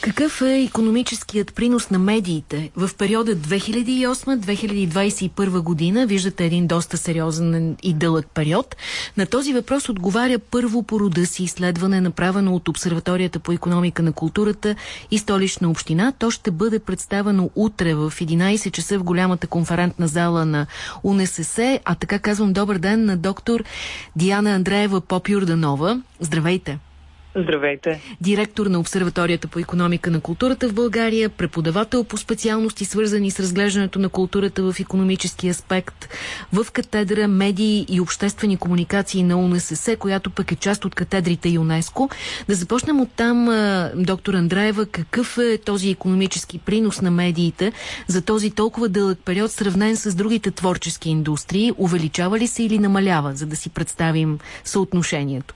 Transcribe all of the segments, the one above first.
Какъв е економическият принос на медиите в периода 2008-2021 година? Виждате един доста сериозен и дълъг период. На този въпрос отговаря първо по рода си изследване, направено от Обсерваторията по економика на културата и столична община. То ще бъде представено утре в 11 часа в голямата конферентна зала на УНСС. А така казвам добър ден на доктор Диана Андреева Поп-Юрданова. Здравейте! Здравейте! Директор на Обсерваторията по економика на културата в България, преподавател по специалности свързани с разглеждането на културата в економически аспект, в катедра медии и обществени комуникации на УНСС, която пък е част от катедрите ЮНЕСКО. Да започнем от там, доктор Андраева, какъв е този економически принос на медиите за този толкова дълъг период, сравнен с другите творчески индустрии? Увеличава ли се или намалява, за да си представим съотношението?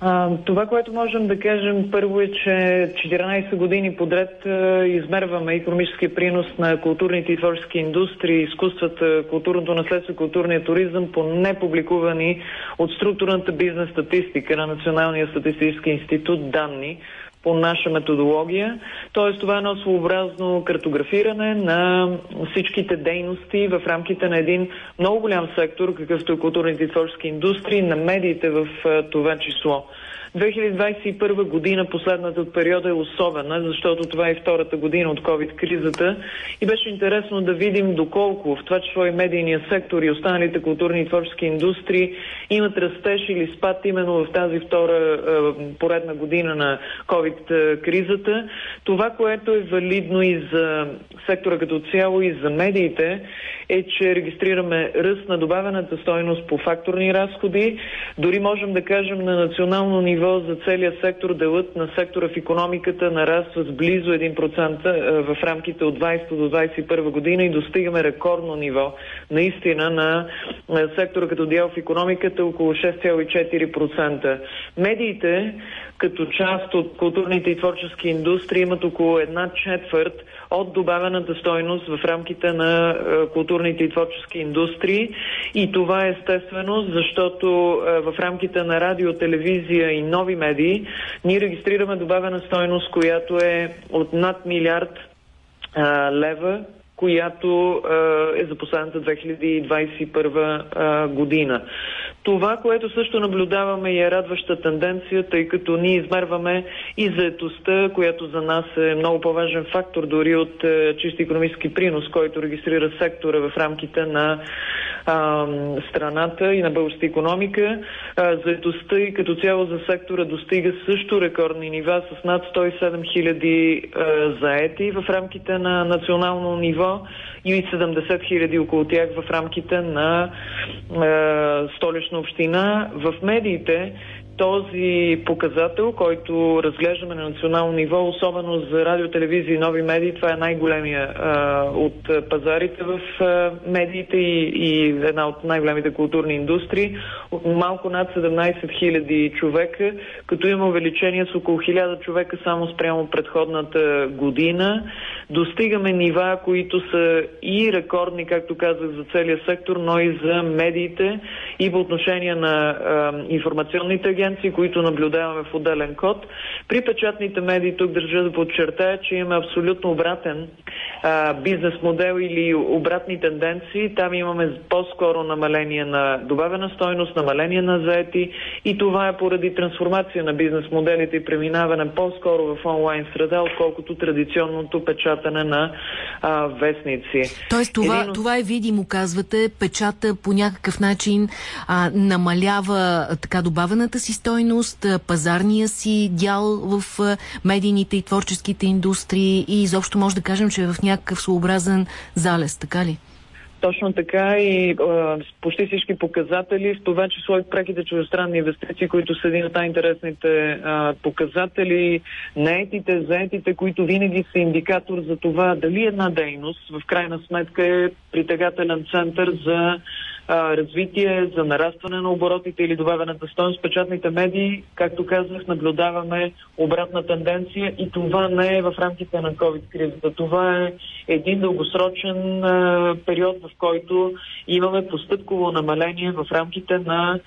А, това, което можем да кажем първо е, че 14 години подред а, измерваме економическия принос на културните и творчески индустрии, изкуствата, културното наследство, културния туризъм по непубликувани от структурната бизнес статистика на Националния статистически институт данни по наша методология. Т.е. това е едно своеобразно картографиране на всичките дейности в рамките на един много голям сектор, какъвто е културните и творчески индустрии, на медиите в това число. 2021 година, последната от периода е особена, защото това е втората година от COVID-кризата и беше интересно да видим доколко в това число и медийния сектор и останалите културни и творчески индустрии имат растеж или спад именно в тази втора е, поредна година на COVID-кризата. Това, което е валидно и за сектора като цяло и за медиите, е, че регистрираме ръст на добавената стойност по факторни разходи. Дори можем да кажем на национално ниво за целия сектор делът на сектора в економиката нараства с близо 1% в рамките от 20 до 21 година и достигаме рекордно ниво наистина на сектора като дял в економиката около 6,4%. Медиите като част от културните и творчески индустрии имат около една четвърт от добавената стойност в рамките на е, културните и творчески индустрии. И това е естествено, защото е, в рамките на радио, телевизия и нови медии ние регистрираме добавена стойност, която е от над милиард е, лева която е за последната 2021 година. Това, което също наблюдаваме и е радваща тенденция, тъй като ние измерваме и заетостта, която за нас е много по-важен фактор дори от е, чисти економически принос, който регистрира сектора в рамките на а, страната и на българската економика. А, заедостта и като цяло за сектора достига също рекордни нива с над 107 хиляди заети в рамките на национално ниво и 70 хиляди около тях в рамките на е, столична община. В медиите този показател, който разглеждаме на национално ниво, особено за радио, телевизия и нови медии, това е най-големия от пазарите в а, медиите и, и една от най-големите културни индустрии. От малко над 17 000 човека, като има увеличение с около 1000 човека само спрямо предходната година. Достигаме нива, които са и рекордни, както казах, за целия сектор, но и за медиите и по отношение на а, информационните агенции агенции, които наблюдаваме в отделен код. При печатните медии тук държа да подчертая, че имаме абсолютно обратен а, бизнес модел или обратни тенденции. Там имаме по-скоро намаление на добавена стойност, намаление на заети и това е поради трансформация на бизнес моделите и преминаване по-скоро в онлайн среда, отколкото традиционното печатане на а, вестници. Тоест това, Един... това е видимо, казвате, печата по някакъв начин а, намалява така добавената си стойност, пазарния си дял в медийните и творческите индустрии и изобщо може да кажем, че е в някакъв своеобразен залез, така ли? Точно така и а, почти всички показатели, в това число и преките чуждестранни инвестиции, които са един от най-интересните показатели, наетите, заетите, които винаги са индикатор за това дали една дейност в крайна сметка е притегателен център за развитие, за нарастване на оборотите или добавената стоеност. Печатните медии, както казах, наблюдаваме обратна тенденция и това не е в рамките на COVID-кризата. Това е един дългосрочен период, в който имаме постъпково намаление в рамките на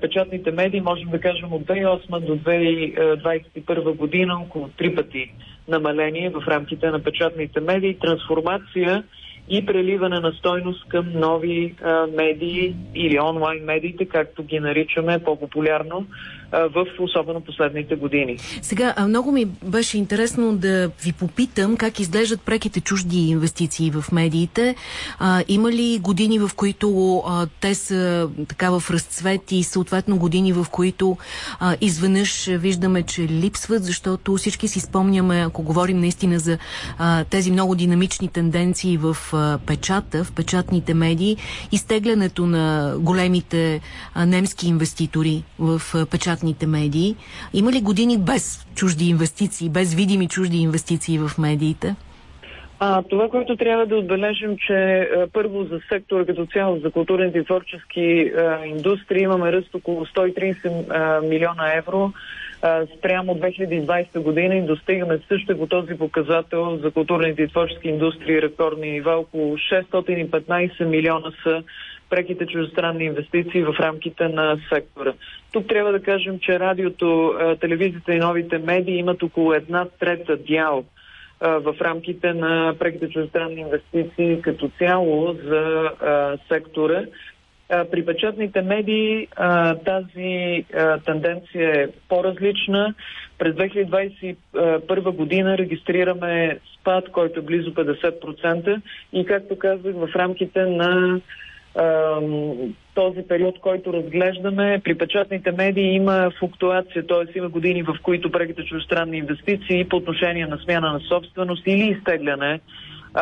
печатните медии. Можем да кажем от 2008 до 2021 година около три пъти намаление в рамките на печатните медии. Трансформация и преливане на стойност към нови а, медии или онлайн медиите, както ги наричаме по-популярно в особено последните години. Сега, много ми беше интересно да ви попитам как изглеждат преките чужди инвестиции в медиите. А, има ли години, в които а, те са така в разцвет и съответно години, в които а, изведнъж виждаме, че липсват, защото всички си спомняме, ако говорим наистина за а, тези много динамични тенденции в печата, в печатните медии, изтеглянето на големите немски инвеститори в печатните медии. Има ли години без чужди инвестиции, без видими чужди инвестиции в медиите? А, това, което трябва да отбележим, че първо за сектора като цяло, за културните и творчески а, индустрии имаме ръст около 130 а, милиона евро спрямо 2020 година и достигаме също по този показател за културните и творчески индустрии рекордни нива. Около 615 милиона са преките чуждестранни инвестиции в рамките на сектора. Тук трябва да кажем, че радиото, телевизията и новите медии имат около една трета дял в рамките на преките чуждестранни инвестиции като цяло за сектора. При печатните медии тази тенденция е по-различна. През 2021 година регистрираме спад, който е близо 50% и както казах, в рамките на този период, който разглеждаме, при печатните медии има флуктуация, т.е. има години, в които преките чуждестранни инвестиции по отношение на смяна на собственост или изтегляне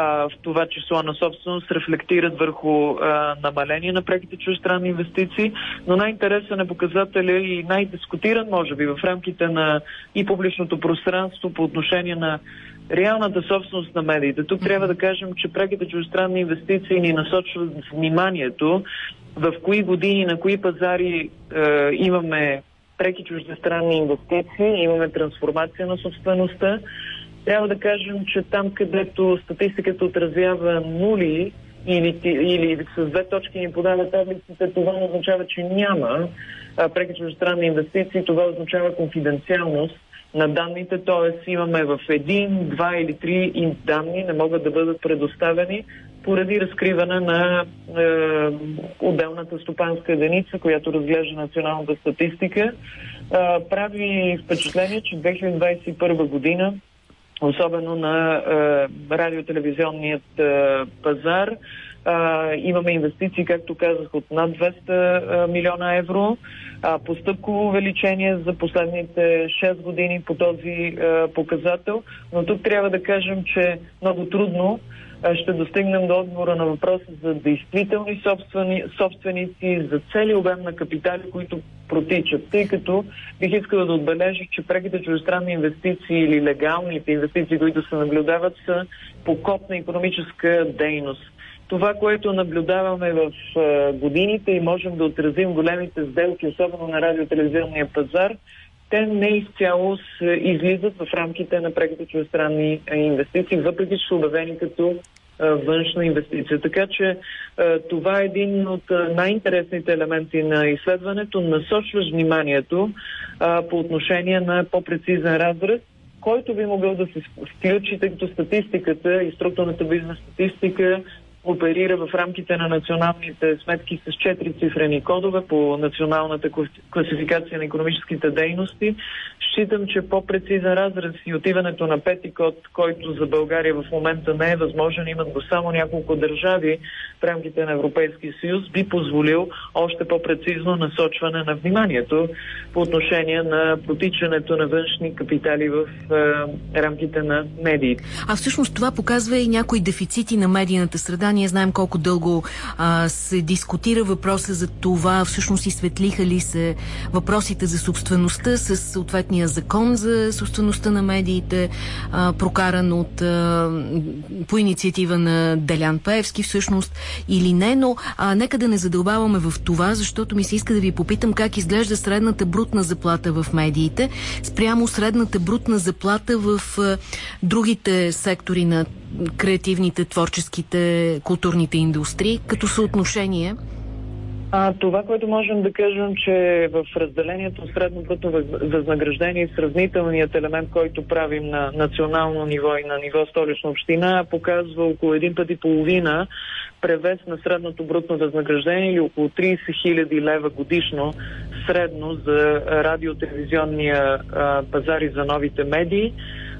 в това число на собственост рефлектират върху а, намаление на преките чуждестранни инвестиции, но най-интересен е показателя и най-дискутиран, може би, в рамките на и публичното пространство по отношение на реалната собственост на медиите. Тук трябва да кажем, че преките чуждестранни инвестиции ни насочват вниманието в кои години, на кои пазари е, имаме преки чуждестранни инвестиции, имаме трансформация на собствеността. Трябва да кажем, че там, където статистиката отразява нули или, или с две точки ни подава таблиците, това не означава, че няма преки чуждестранни инвестиции, това означава конфиденциалност на данните, т.е. имаме в един, два или три данни не могат да бъдат предоставени поради разкриване на е, отделната стопанска единица, която разглежда националната статистика. Е, прави впечатление, че 2021 година, особено на е, радиотелевизионният е, пазар, а, имаме инвестиции, както казах, от над 200 а, милиона евро. А, постъпково увеличение за последните 6 години по този а, показател. Но тук трябва да кажем, че много трудно ще достигнем до отговора на въпроса за действителни собствени, собственици, за цели обем на капитали, които протичат. Тъй като бих искала да отбележих, че преките чуждестранни инвестиции или легалните инвестиции, които се наблюдават, са по на економическа дейност това, което наблюдаваме в годините и можем да отразим големите сделки, особено на радиотелевизионния пазар, те не изцяло излизат в рамките на преките чуждестранни инвестиции, въпреки че са обявени като външна инвестиция. Така че това е един от най-интересните елементи на изследването. Насочваш вниманието по отношение на по-прецизен разраз, който би могъл да се включи, тъй като статистиката и структурната бизнес статистика оперира в рамките на националните сметки с 4 цифрени кодове по националната класификация на економическите дейности. Считам, че по-прецизен разрез и отиването на пети код, който за България в момента не е възможен, имат го само няколко държави в рамките на Европейския съюз, би позволил още по-прецизно насочване на вниманието по отношение на протичането на външни капитали в е, рамките на медиите. А всъщност това показва и някои дефицити на медийната среда. Ние знаем колко дълго а, се дискутира въпроса за това, всъщност изсветлиха ли се въпросите за собствеността с съответния закон за собствеността на медиите, а, прокаран от а, по инициатива на Делян Пеевски всъщност или не, но а, нека да не задълбаваме в това, защото ми се иска да ви попитам как изглежда средната брутна заплата в медиите спрямо средната брутна заплата в а, другите сектори на креативните, творческите, културните индустрии, като съотношение? А, това, което можем да кажем, че в разделението средно брутно възнаграждение сравнителният елемент, който правим на национално ниво и на ниво столична община, показва около един път и половина превес на средното брутно възнаграждение или около 30 000 лева годишно средно за радиотелевизионния пазар и за новите медии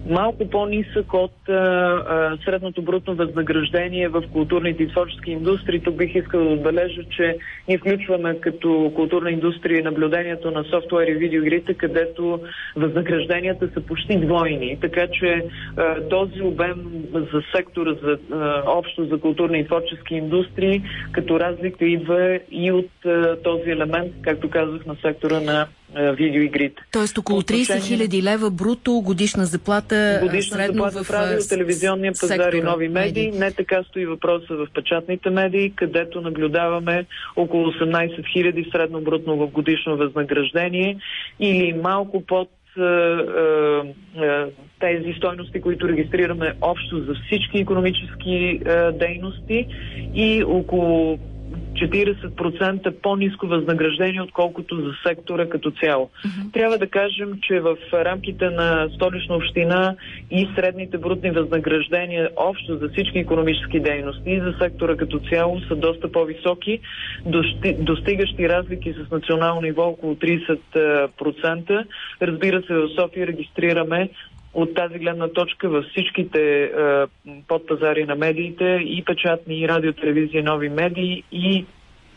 малко по-нисък от а, а, средното брутно възнаграждение в културните и творчески индустрии. Тук бих искал да отбележа, че ние включваме като културна индустрия наблюдението на софтуер и видеоигрите, където възнагражденията са почти двойни. Така че а, този обем за сектора за, а, общо за културни и творчески индустрии, като разлика идва и от а, този елемент, както казах, на сектора на видеоигрите. Тоест около 30 хиляди лева бруто годишна заплата годишна средно заплата в, в радио, телевизионния пазар сектора, и нови медии. медии. Не така стои въпроса в печатните медии, където наблюдаваме около 18 хиляди средно брутно в годишно възнаграждение или малко под тези стойности, които регистрираме общо за всички економически дейности и около 40% по-низко възнаграждение, отколкото за сектора като цяло. Mm-hmm. Трябва да кажем, че в рамките на столична община и средните брутни възнаграждения общо за всички економически дейности и за сектора като цяло са доста по-високи, достигащи разлики с национално ниво около 30%. Разбира се, в София регистрираме от тази гледна точка във всичките е, подпазари на медиите и печатни, и радио, телевизия, нови медии и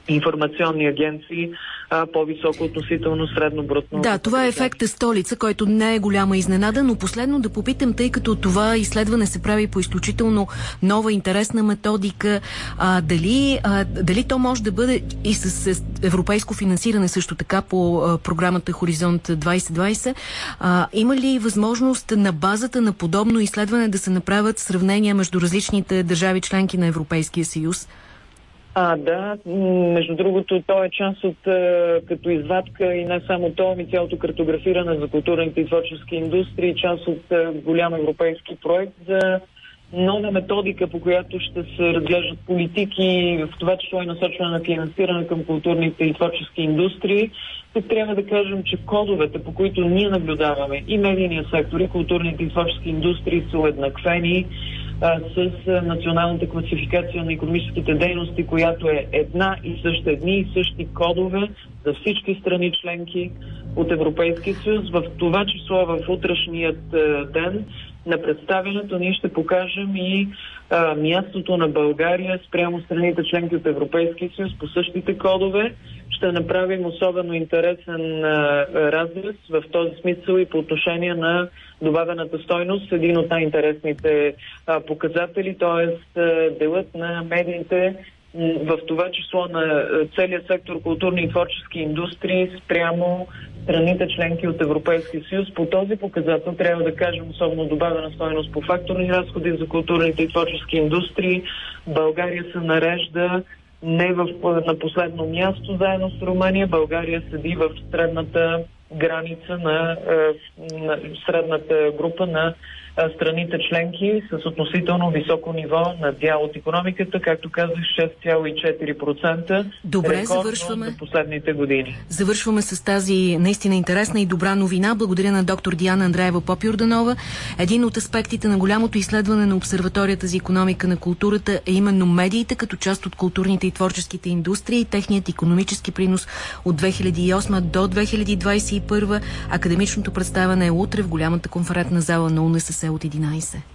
информационни агенции по-високо относително средно брутно. Да, това е ефекта столица, който не е голяма изненада, но последно да попитам, тъй като това изследване се прави по изключително нова, интересна методика, а, дали, а, дали то може да бъде и с, с европейско финансиране също така по а, програмата Хоризонт 2020, а, има ли възможност на базата на подобно изследване да се направят сравнения между различните държави членки на Европейския съюз? А, да. Между другото, то е част от като извадка и не само то, ами цялото картографиране за културните и творчески индустрии, част от голям европейски проект за нова методика, по която ще се разглеждат политики, в това число и насочване на финансиране към културните и творчески индустрии. Тук трябва да кажем, че кодовете, по които ние наблюдаваме и медийния сектор, и културните и творчески индустрии са уеднаквени а, с националната класификация на економическите дейности, която е една и съща, едни и същи кодове за всички страни членки от Европейския съюз. В това число в утрешният ден на представянето ние ще покажем и а, мястото на България спрямо страните членки от Европейския съюз по същите кодове. Ще направим особено интересен а, разрез в този смисъл и по отношение на добавената стойност. Един от най-интересните показатели, т.е. делът на медиите в това число на целият сектор културни и творчески индустрии спрямо страните членки от Европейския съюз. По този показател трябва да кажем особено добавена стоеност по факторни разходи за културните и творчески индустрии. България се нарежда не в, на последно място заедно с Румъния. България седи в средната граница на, на средната група на страните членки с относително високо ниво на дял от економиката, както казах 6,4%. Добре, завършваме. За последните години. Завършваме с тази наистина интересна и добра новина. Благодаря на доктор Диана Андраева Попюрданова. Един от аспектите на голямото изследване на обсерваторията за економика на културата е именно медиите като част от културните и творческите индустрии и техният економически принос от 2008 до 2021. Академичното представяне е утре в голямата конферентна зала на УНСС от 11.